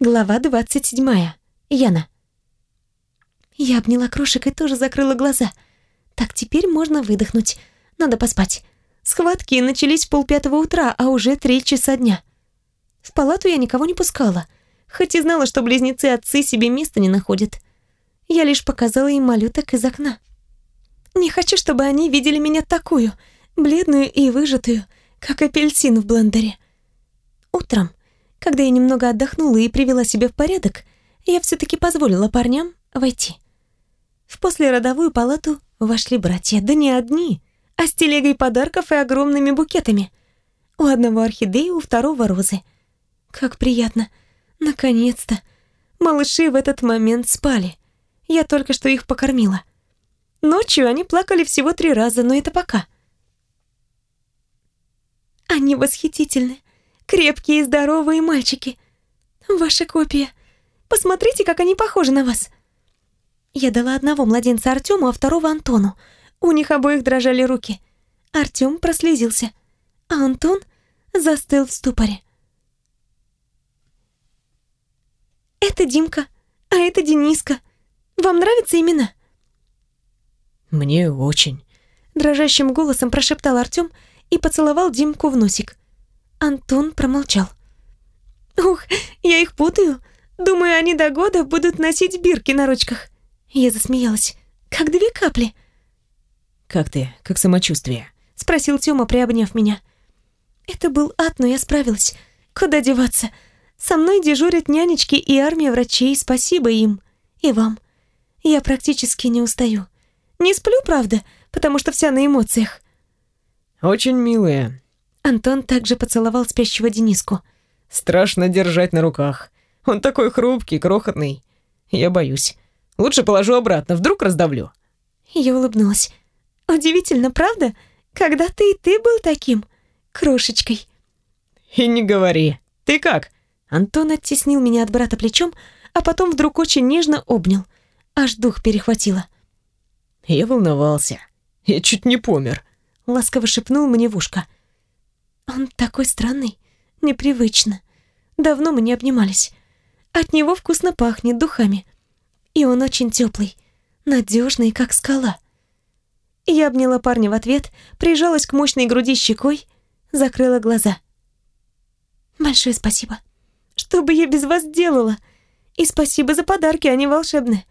Глава 27. Яна. Я обняла крошек и тоже закрыла глаза. Так, теперь можно выдохнуть. Надо поспать. Схватки начались в полпятого утра, а уже три часа дня. В палату я никого не пускала, хоть и знала, что близнецы-отцы себе места не находят. Я лишь показала им малюток из окна. Не хочу, чтобы они видели меня такую, бледную и выжатую, как апельсин в блендере. Утром, когда я немного отдохнула и привела себя в порядок, я все-таки позволила парням войти. В послеродовую палату вошли братья, да не одни, а с телегой подарков и огромными букетами. У одного орхидеи, у второго розы. Как приятно. Наконец-то. Малыши в этот момент спали. Я только что их покормила. Ночью они плакали всего три раза, но это пока. Они восхитительны. Крепкие и здоровые мальчики. Ваша копия. Посмотрите, как они похожи на вас. Я дала одного младенца Артему, а второго Антону. У них обоих дрожали руки. Артем прослезился, а Антон застыл в ступоре. «Это Димка, а это Дениска. Вам нравятся имена?» «Мне очень», — дрожащим голосом прошептал Артем и поцеловал Димку в носик. Антон промолчал. «Ух, я их путаю. Думаю, они до года будут носить бирки на ручках». Я засмеялась. «Как две капли». «Как ты? Как самочувствие?» — спросил Тёма, приобняв меня. Это был ад, но я справилась. Куда деваться? Со мной дежурят нянечки и армия врачей, спасибо им. И вам. Я практически не устаю. Не сплю, правда, потому что вся на эмоциях. «Очень милая». Антон также поцеловал спящего Дениску. «Страшно держать на руках. Он такой хрупкий, крохотный. Я боюсь. Лучше положу обратно, вдруг раздавлю». Я улыбнулась. «Удивительно, правда? Когда-то и ты был таким, крошечкой». «И не говори. Ты как?» Антон оттеснил меня от брата плечом, а потом вдруг очень нежно обнял. Аж дух перехватило. Я волновался. Я чуть не помер. Ласково шепнул мне в ушко. Он такой странный, непривычно. Давно мы не обнимались. От него вкусно пахнет духами. И он очень теплый, надежный, как скала. Я обняла парня в ответ, прижалась к мощной груди щекой, закрыла глаза. Большое спасибо. Что бы я без вас делала? И спасибо за подарки, они волшебные.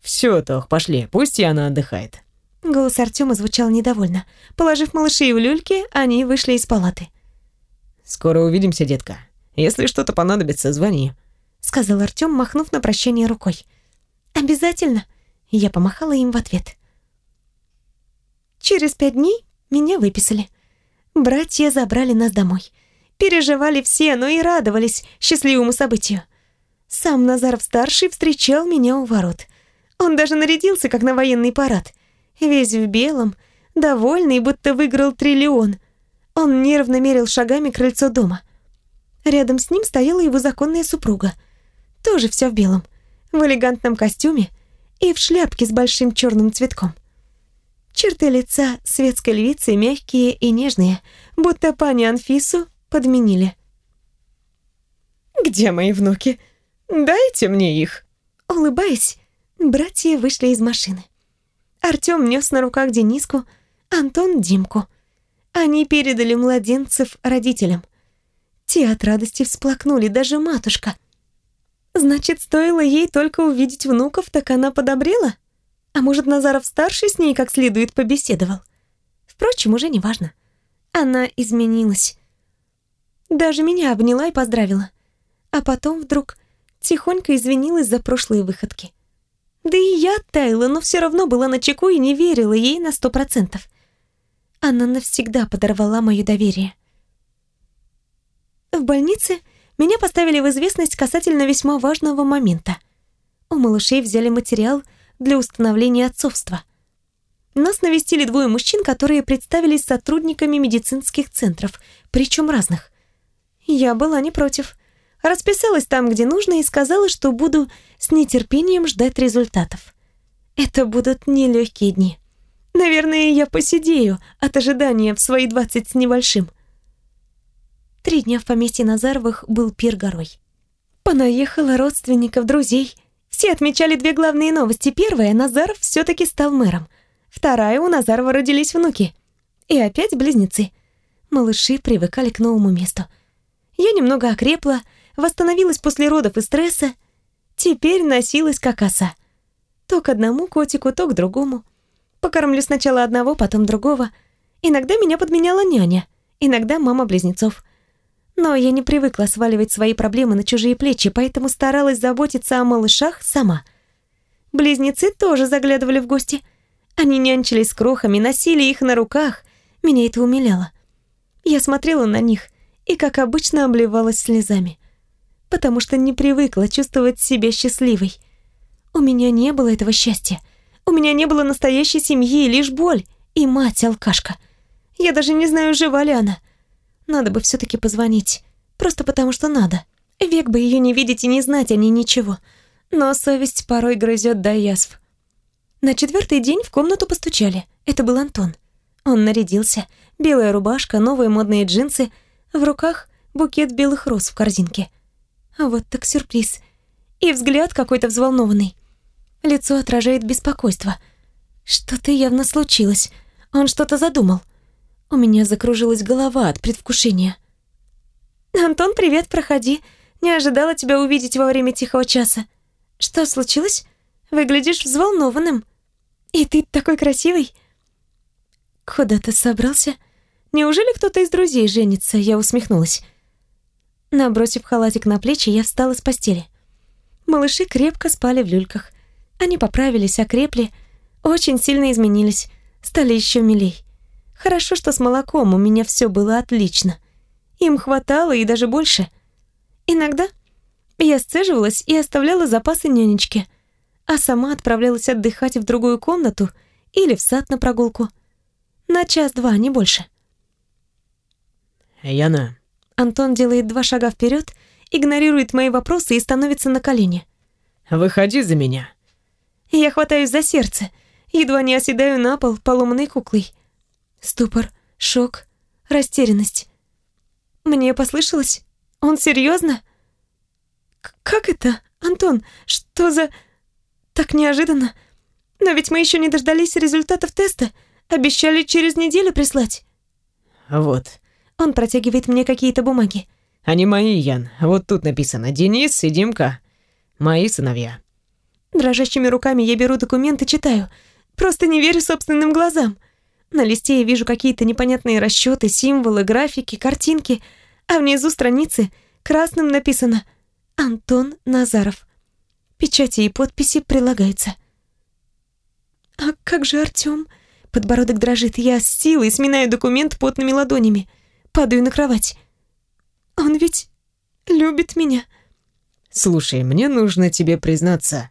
«Все, Тох, пошли, пусть Яна отдыхает». Голос Артема звучал недовольно. Положив малышей в люльки, они вышли из палаты. «Скоро увидимся, детка. Если что-то понадобится, звони», — сказал Артем, махнув на прощание рукой. «Обязательно!» — я помахала им в ответ. Через пять дней меня выписали. Братья забрали нас домой. Переживали все, но и радовались счастливому событию. Сам Назаров-старший встречал меня у ворот. Он даже нарядился, как на военный парад. Весь в белом, довольный, будто выиграл триллион. Он нервно мерил шагами крыльцо дома. Рядом с ним стояла его законная супруга. Тоже вся в белом, в элегантном костюме и в шляпке с большим черным цветком. Черты лица светской львицы мягкие и нежные, будто пани Анфису подменили. «Где мои внуки? Дайте мне их!» Улыбаясь, Братья вышли из машины. Артём нес на руках Дениску, Антон — Димку. Они передали младенцев родителям. Те от радости всплакнули, даже матушка. Значит, стоило ей только увидеть внуков, так она подобрела? А может, Назаров-старший с ней как следует побеседовал? Впрочем, уже не важно. Она изменилась. Даже меня обняла и поздравила. А потом вдруг тихонько извинилась за прошлые выходки. Да и я оттаяла, но все равно была на чеку и не верила ей на сто процентов. Она навсегда подорвала мое доверие. В больнице меня поставили в известность касательно весьма важного момента. У малышей взяли материал для установления отцовства. Нас навестили двое мужчин, которые представились сотрудниками медицинских центров, причем разных. Я была не против расписалась там, где нужно, и сказала, что буду с нетерпением ждать результатов. Это будут нелегкие дни. Наверное, я посидею от ожидания в свои двадцать с небольшим. Три дня в поместье Назаровых был пир горой. Понаехало родственников, друзей. Все отмечали две главные новости. Первая, Назаров все таки стал мэром. Вторая, у Назарова родились внуки. И опять близнецы. Малыши привыкали к новому месту. Я немного окрепла, восстановилась после родов и стресса. Теперь носилась как оса. То к одному котику, то к другому. Покормлю сначала одного, потом другого. Иногда меня подменяла няня, иногда мама близнецов. Но я не привыкла сваливать свои проблемы на чужие плечи, поэтому старалась заботиться о малышах сама. Близнецы тоже заглядывали в гости. Они нянчились с крохами, носили их на руках. Меня это умиляло. Я смотрела на них и, как обычно, обливалась слезами. Потому что не привыкла чувствовать себя счастливой. У меня не было этого счастья. У меня не было настоящей семьи, лишь боль и мать-алкашка. Я даже не знаю, жива ли она. Надо бы все таки позвонить. Просто потому что надо. Век бы ее не видеть и не знать о ней ничего. Но совесть порой грызет до язв. На четвертый день в комнату постучали. Это был Антон. Он нарядился. Белая рубашка, новые модные джинсы. В руках букет белых роз в корзинке. А вот так сюрприз. И взгляд какой-то взволнованный. Лицо отражает беспокойство. Что-то явно случилось. Он что-то задумал. У меня закружилась голова от предвкушения. «Антон, привет, проходи. Не ожидала тебя увидеть во время тихого часа. Что случилось? Выглядишь взволнованным. И ты такой красивый». «Куда ты собрался? Неужели кто-то из друзей женится?» Я усмехнулась. Набросив халатик на плечи, я встала с постели. Малыши крепко спали в люльках. Они поправились, окрепли, очень сильно изменились, стали еще милей. Хорошо, что с молоком у меня все было отлично. Им хватало и даже больше. Иногда я сцеживалась и оставляла запасы нянечке, а сама отправлялась отдыхать в другую комнату или в сад на прогулку. На час-два, не больше. «Яна». Антон делает два шага вперед, игнорирует мои вопросы и становится на колени. «Выходи за меня». Я хватаюсь за сердце, едва не оседаю на пол поломанной куклой. Ступор, шок, растерянность. Мне послышалось? Он серьезно? Как это, Антон? Что за... Так неожиданно. Но ведь мы еще не дождались результатов теста. Обещали через неделю прислать. Вот. Он протягивает мне какие-то бумаги. Они мои, Ян. Вот тут написано. Денис и Димка. Мои сыновья. Дрожащими руками я беру документы, читаю. Просто не верю собственным глазам. На листе я вижу какие-то непонятные расчеты, символы, графики, картинки, а внизу страницы красным написано «Антон Назаров». Печати и подписи прилагаются. «А как же Артём?» Подбородок дрожит. Я с силой сминаю документ потными ладонями. Падаю на кровать. «Он ведь любит меня». «Слушай, мне нужно тебе признаться».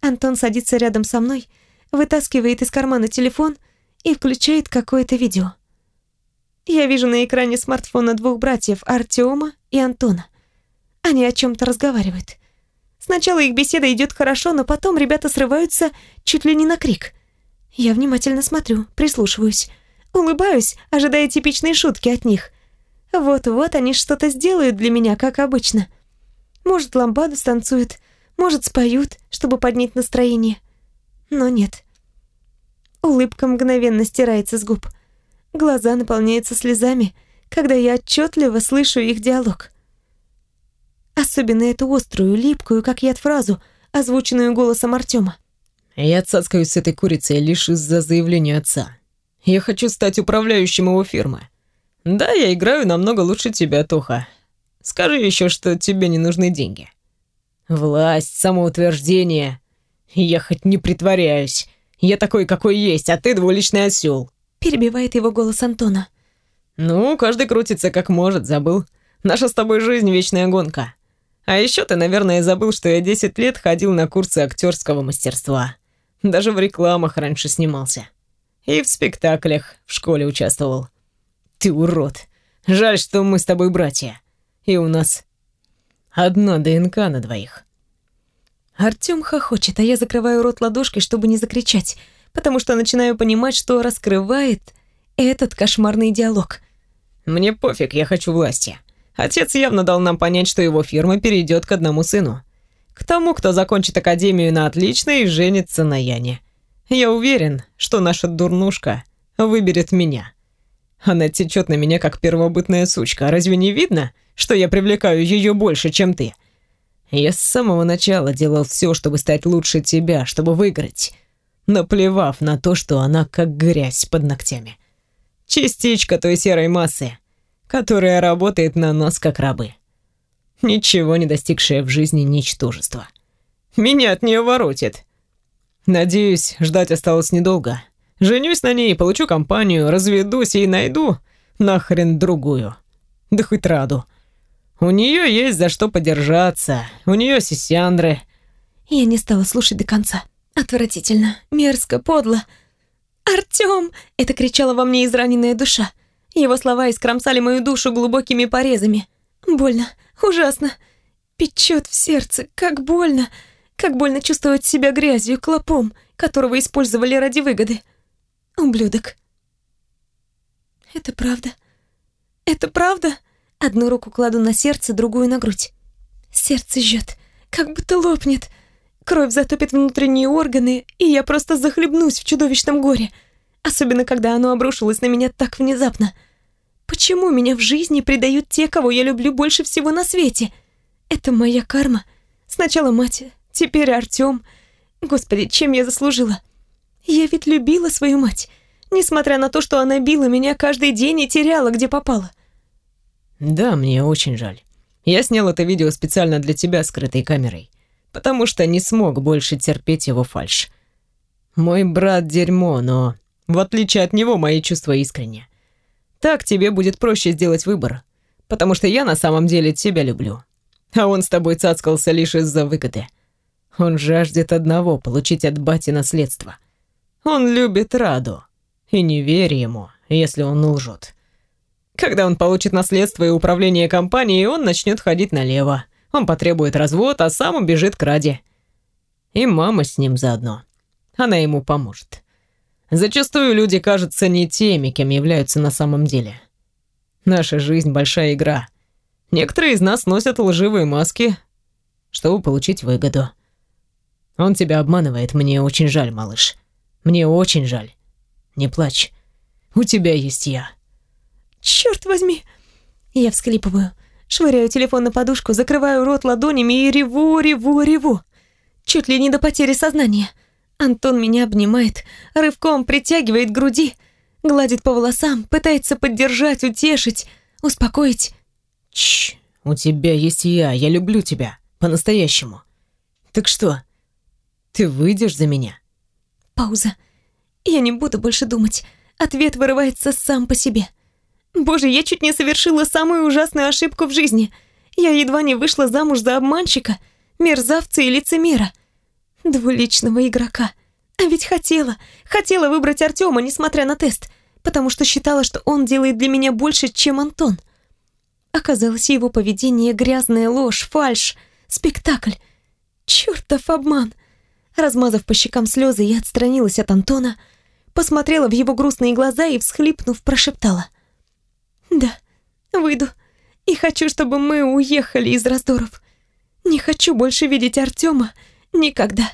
Антон садится рядом со мной, вытаскивает из кармана телефон и включает какое-то видео. Я вижу на экране смартфона двух братьев, Артема и Антона. Они о чем то разговаривают. Сначала их беседа идет хорошо, но потом ребята срываются чуть ли не на крик. Я внимательно смотрю, прислушиваюсь, улыбаюсь, ожидая типичной шутки от них. Вот-вот они что-то сделают для меня, как обычно. Может, ламбаду станцуют, может, споют, чтобы поднять настроение. Но нет. Улыбка мгновенно стирается с губ. Глаза наполняются слезами, когда я отчетливо слышу их диалог. Особенно эту острую, липкую, как яд фразу, озвученную голосом Артема. «Я цацкаюсь с этой курицей лишь из-за заявления отца. Я хочу стать управляющим его фирмы. Да, я играю намного лучше тебя, Тоха. Скажи еще, что тебе не нужны деньги. Власть, самоутверждение. Я хоть не притворяюсь. Я такой, какой есть, а ты двуличный осел. Перебивает его голос Антона. Ну, каждый крутится как может, забыл. Наша с тобой жизнь вечная гонка. А еще ты, наверное, забыл, что я 10 лет ходил на курсы актерского мастерства. Даже в рекламах раньше снимался. И в спектаклях в школе участвовал. Ты урод. Жаль, что мы с тобой братья. И у нас одна ДНК на двоих. Артём хохочет, а я закрываю рот ладошкой, чтобы не закричать, потому что начинаю понимать, что раскрывает этот кошмарный диалог. Мне пофиг, я хочу власти. Отец явно дал нам понять, что его фирма перейдет к одному сыну. К тому, кто закончит академию на отлично и женится на Яне. Я уверен, что наша дурнушка выберет меня. Она течет на меня, как первобытная сучка. Разве не видно, что я привлекаю ее больше, чем ты? Я с самого начала делал все, чтобы стать лучше тебя, чтобы выиграть, наплевав на то, что она как грязь под ногтями. Частичка той серой массы, которая работает на нас как рабы. Ничего не достигшее в жизни ничтожество. Меня от нее воротит. Надеюсь, ждать осталось недолго. Женюсь на ней, получу компанию, разведусь и найду нахрен другую. Да хоть раду. У нее есть за что подержаться. У нее сисяндры. Я не стала слушать до конца. Отвратительно, мерзко, подло. «Артём!» — это кричала во мне израненная душа. Его слова искромсали мою душу глубокими порезами. Больно, ужасно. Печет в сердце, как больно. Как больно чувствовать себя грязью, клопом, которого использовали ради выгоды. Ублюдок. Это правда. Это правда? Одну руку кладу на сердце, другую на грудь. Сердце жжет, как будто лопнет. Кровь затопит внутренние органы, и я просто захлебнусь в чудовищном горе. Особенно, когда оно обрушилось на меня так внезапно. Почему меня в жизни предают те, кого я люблю больше всего на свете? Это моя карма. Сначала мать, теперь Артём. Господи, чем я заслужила? Я ведь любила свою мать, несмотря на то, что она била меня каждый день и теряла, где попала. Да, мне очень жаль. Я снял это видео специально для тебя скрытой камерой, потому что не смог больше терпеть его фальшь. Мой брат дерьмо, но в отличие от него мои чувства искренне. Так тебе будет проще сделать выбор, потому что я на самом деле тебя люблю. А он с тобой цацкался лишь из-за выгоды. Он жаждет одного — получить от бати наследство. Он любит Раду. И не верь ему, если он лжет. Когда он получит наследство и управление компанией, он начнет ходить налево. Он потребует развод, а сам убежит к Раде. И мама с ним заодно. Она ему поможет. Зачастую люди кажутся не теми, кем являются на самом деле. Наша жизнь — большая игра. Некоторые из нас носят лживые маски, чтобы получить выгоду. Он тебя обманывает, мне очень жаль, малыш. Мне очень жаль. Не плачь. У тебя есть я. Черт возьми! Я всклипываю, швыряю телефон на подушку, закрываю рот ладонями и реву, реву, реву. Чуть ли не до потери сознания. Антон меня обнимает, рывком притягивает к груди, гладит по волосам, пытается поддержать, утешить, успокоить. Чш, у тебя есть я, я люблю тебя, по-настоящему. Так что, ты выйдешь за меня? Пауза. Я не буду больше думать. Ответ вырывается сам по себе. Боже, я чуть не совершила самую ужасную ошибку в жизни. Я едва не вышла замуж за обманщика, мерзавца и лицемера двуличного игрока. А ведь хотела, хотела выбрать Артема, несмотря на тест, потому что считала, что он делает для меня больше, чем Антон. Оказалось, его поведение — грязная ложь, фальшь, спектакль. Чёртов обман. Размазав по щекам слезы, я отстранилась от Антона, посмотрела в его грустные глаза и, всхлипнув, прошептала. «Да, выйду. И хочу, чтобы мы уехали из раздоров. Не хочу больше видеть Артема, Никогда.